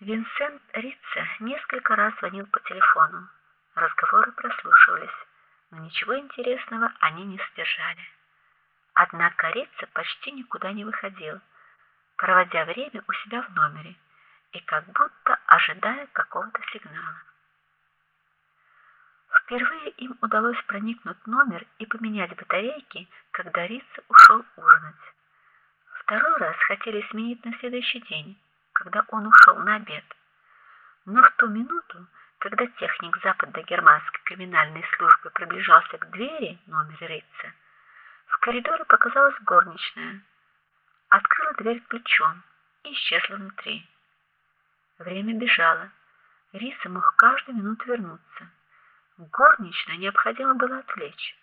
Винсент Рица несколько раз звонил по телефону. Разговоры прослушивались, но ничего интересного они не содержали. Однако Рица почти никуда не выходил, проводя время у себя в номере и как будто ожидая какого-то сигнала. Впервые им удалось проникнуть в номер и поменять батарейки, когда Рица ушел ужинать. Второй раз хотели сменить на следующий день, когда он ушел на обед. Но в ту минуту, когда техник западно-германской криминальной службы приближался к двери номера Рица, в коридоре показалась горничная. Открыла дверь ключом и исчезла внутри. Время бежало. Риса мог каждую минуту вернуться. Горничную необходимо было отвлечь.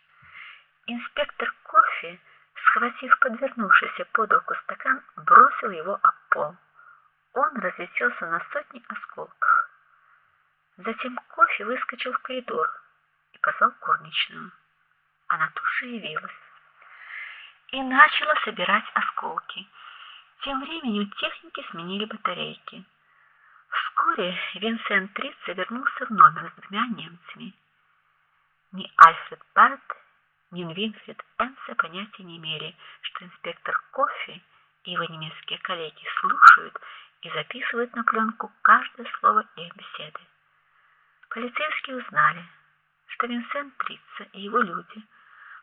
Инспектор кофе, схватив подвернувшийся под руку стакан, бросил его об пол. Он разлетелся на сотни осколков. Затем кофе выскочил в коридор и позвал горничную. Она тут же явилась и начала собирать осколки. Тем временем техники сменили батарейки. Вскоре Винсент Трица вернулся в номер с двумя немцами. Ни Альфред Барт, ни Винфрид Энсе понятия не имели, что инспектор Кофи и его немецкие коллеги слушают и записывают на пленку каждое слово их беседы. Полицейские узнали, что Винсент Трица и его люди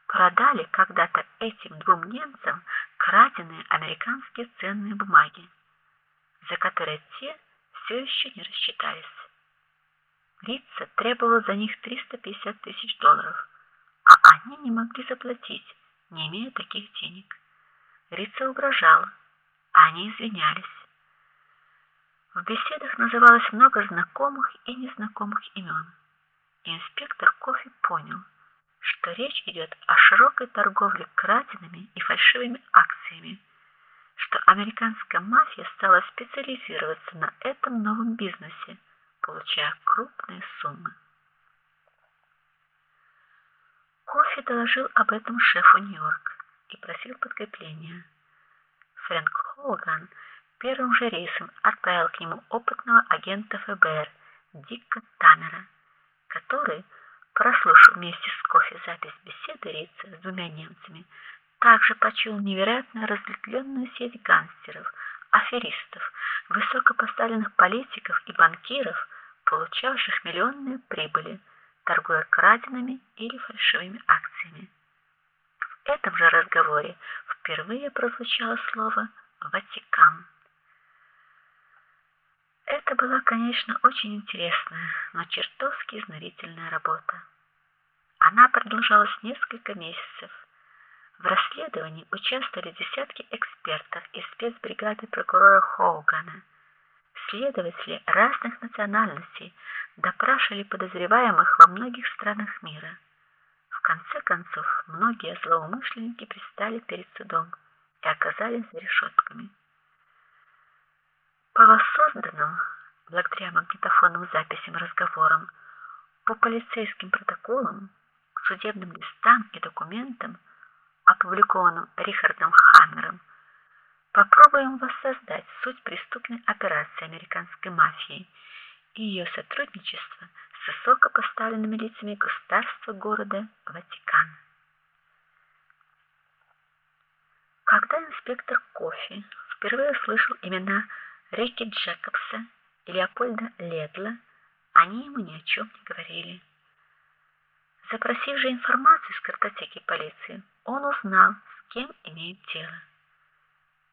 продали когда-то этим двум немцам краденые американские ценные бумаги, за которые те все еще не рассчитались. Рица требовал за них 350 тысяч долларов, а они не могли заплатить, не имея таких денег. Рица угрожал, а они извинялись. В беседах называлось много знакомых и незнакомых имен. Инспектор Кофи понял, что речь идет о широкой торговле краденными и фальшивыми акциями, что американская мафия стала специализироваться на этом новом бизнесе получая крупные суммы. Кофи доложил об этом шефу Нью-Йорк и просил подкрепления. Фрэнк Хоган первым же рейсом отправил к нему опытного агента ФБР Дика Тамера, который, прослушав вместе с Кофи запись беседы Рица с двумя немцами, также почуял невероятно разветвленную сеть гангстеров, аферистов, высокопоставленных политиков и банкиров, получавших миллионные прибыли, торгуя краденными или фальшивыми акциями. В этом же разговоре впервые прозвучало слово Ватикан. Это была, конечно, очень интересная, но чертовски изнурительная работа. Она продолжалась несколько месяцев. В расследовании участвовали десятки экспертов из спецбригады прокурора Хоугана. Следователи разных национальностей допрашивали подозреваемых во многих странах мира. В конце концов, многие злоумышленники предстали перед судом и оказались за решетками. По воссозданным, благодаря магнитофонным записям разговорам, по полицейским протоколам, судебным листам и документам, опубликованным Рихардом Хаммером, попробуем воссоздать суть преступной операции американской мафии и ее сотрудничество с высокопоставленными лицами государства города Ватикан. Когда инспектор Кофи впервые услышал имена Рики Джекобса Леопольда Ледла, они ему ни о чем не говорили. Запросив же информацию из картотеки полиции, он узнал, с кем имеет дело.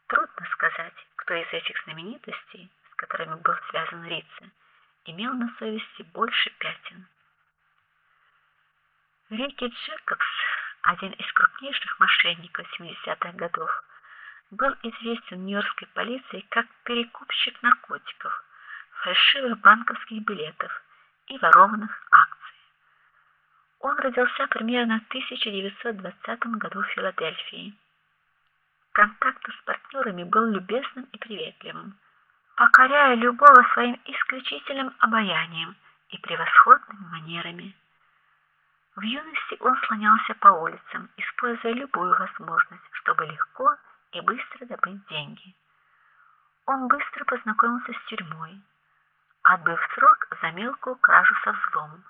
Трудно сказать, кто из этих знаменитостей, с которыми был связан Рица, имел на совести больше пятен. Рики Джекобс, один из крупнейших мошенников 70-х годов, был известен нью-йоркской полиции как перекупщик наркотиков, фальшивых банковских билетов и ворованных акций. Он родился примерно в 1920 году в Филадельфии. Контакт с партнерами был любезным и приветливым, покоряя любого своим исключительным обаянием и превосходными манерами. В юности он слонялся по улицам, используя любую возможность, чтобы легко и быстро добыть деньги. Он быстро познакомился с тюрьмой, отбыв срок за мелкую кражу со взломом,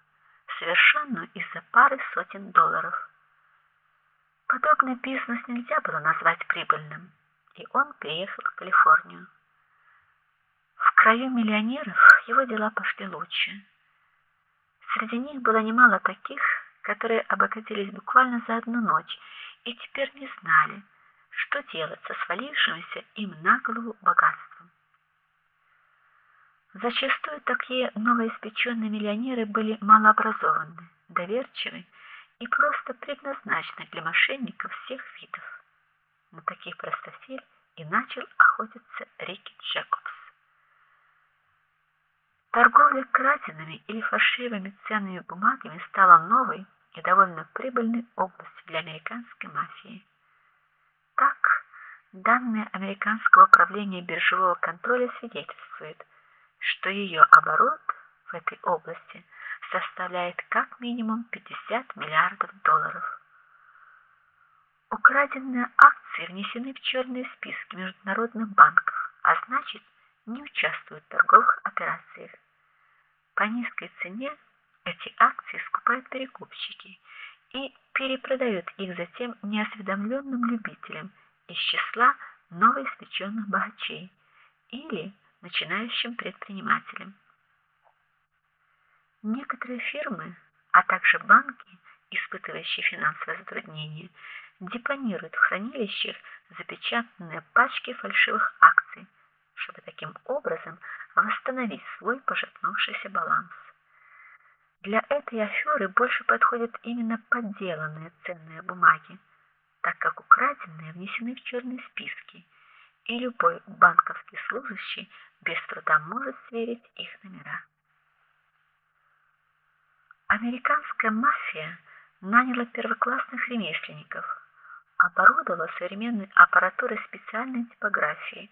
совершенную из-за пары сотен долларов. Подобный бизнес нельзя было назвать прибыльным, и он переехал в Калифорнию. В краю миллионеров его дела пошли лучше. Среди них было немало таких, которые обогатились буквально за одну ночь и теперь не знали, что делать со свалившимся им на голову богатством. Зачастую такие новоиспеченные миллионеры были малообразованы, доверчивы и просто предназначены для мошенников всех видов. На таких простофиль и начал охотиться Рики Джекобс. Торговля краденными или фальшивыми ценными бумагами стала новой и довольно прибыльной областью для американской мафии. Так, данные американского управления биржевого контроля свидетельствуют, что ее оборот в этой области составляет как минимум 50 миллиардов долларов. Украденные акции внесены в черные списки международных банков, а значит, не участвуют в торговых операциях. По низкой цене эти акции скупают перекупщики и перепродают их затем неосведомленным любителям из числа новоиспеченных богачей или начинающим предпринимателям. Некоторые фирмы, а также банки, испытывающие финансовые затруднения, депонируют в хранилищах запечатанные пачки фальшивых акций, чтобы таким образом восстановить свой пошатнувшийся баланс. Для этой аферы больше подходят именно подделанные ценные бумаги, так как украденные внесены в черные списки, и любой банковский служащий без труда может сверить их номера. Американская мафия наняла первоклассных ремесленников, оборудовала современной аппаратурой специальной типографии.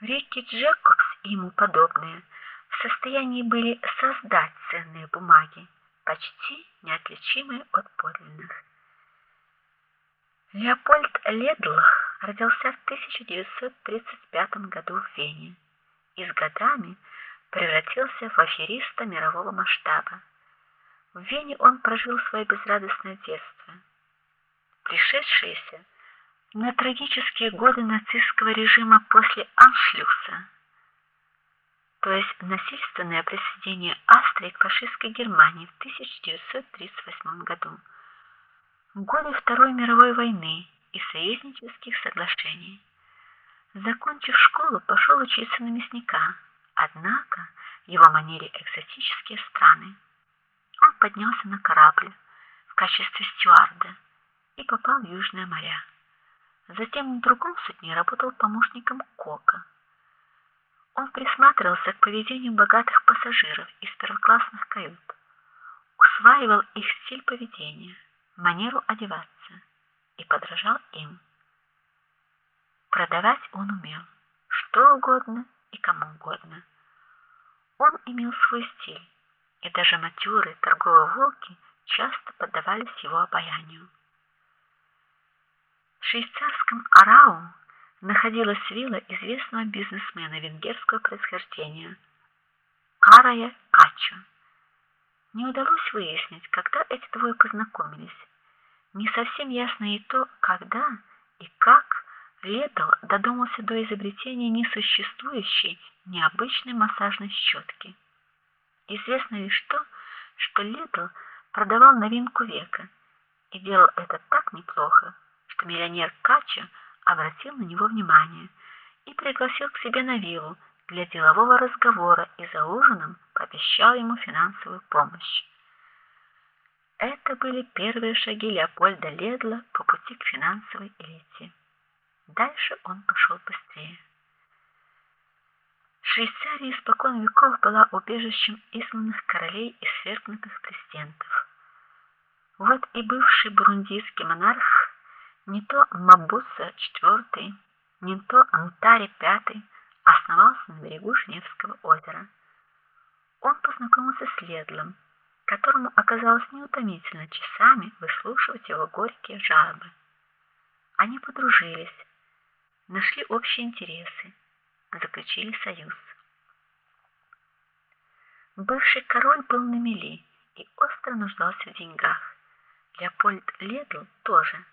Рикки Джекобс и ему подобные в состоянии были создать ценные бумаги, почти неотличимые от подлинных. Леопольд Ледл родился в 1935 году в Вене и с годами превратился в афериста мирового масштаба. В Вене он прожил свое безрадостное детство. Пришедшиеся на трагические годы нацистского режима после Аншлюса, то есть насильственное присоединение Австрии к фашистской Германии в 1938 году, годы Второй мировой войны и союзнических соглашений. Закончив школу, пошел учиться на мясника. Однако его манили экзотические страны. Он поднялся на корабль в качестве стюарда и попал в Южное моря. Затем в другом судне работал помощником кока. Он присматривался к поведению богатых пассажиров из первоклассных кают, усваивал их стиль поведения, манеру одеваться и подражал им. Продавать он умел что угодно и кому угодно. Он имел свой стиль, и даже матерые торговые волки часто поддавались его обаянию. В швейцарском Арау находилась вилла известного бизнесмена венгерского происхождения Карая Качо. Не удалось выяснить, когда эти двое познакомились. Не совсем ясно и то, когда и как Летл додумался до изобретения несуществующей необычной массажной щетки. Известно лишь то, что Летл продавал новинку века и делал это так неплохо, что миллионер Качо обратил на него внимание и пригласил к себе на виллу для делового разговора и за ужином пообещал ему финансовую помощь. Это были первые шаги Леопольда Ледла по пути к финансовой элите. Дальше он пошел быстрее. Швейцария испокон веков была убежищем изгнанных королей и свергнутых президентов. Вот и бывший бурундийский монарх не то Мабуса IV, не то Антари V основался на берегу Женевского озера. Он познакомился с Ледлом, которому оказалось неутомительно часами выслушивать его горькие жалобы. Они подружились, нашли общие интересы, заключили союз. Бывший король был на мели и остро нуждался в деньгах. Леопольд Ледл тоже.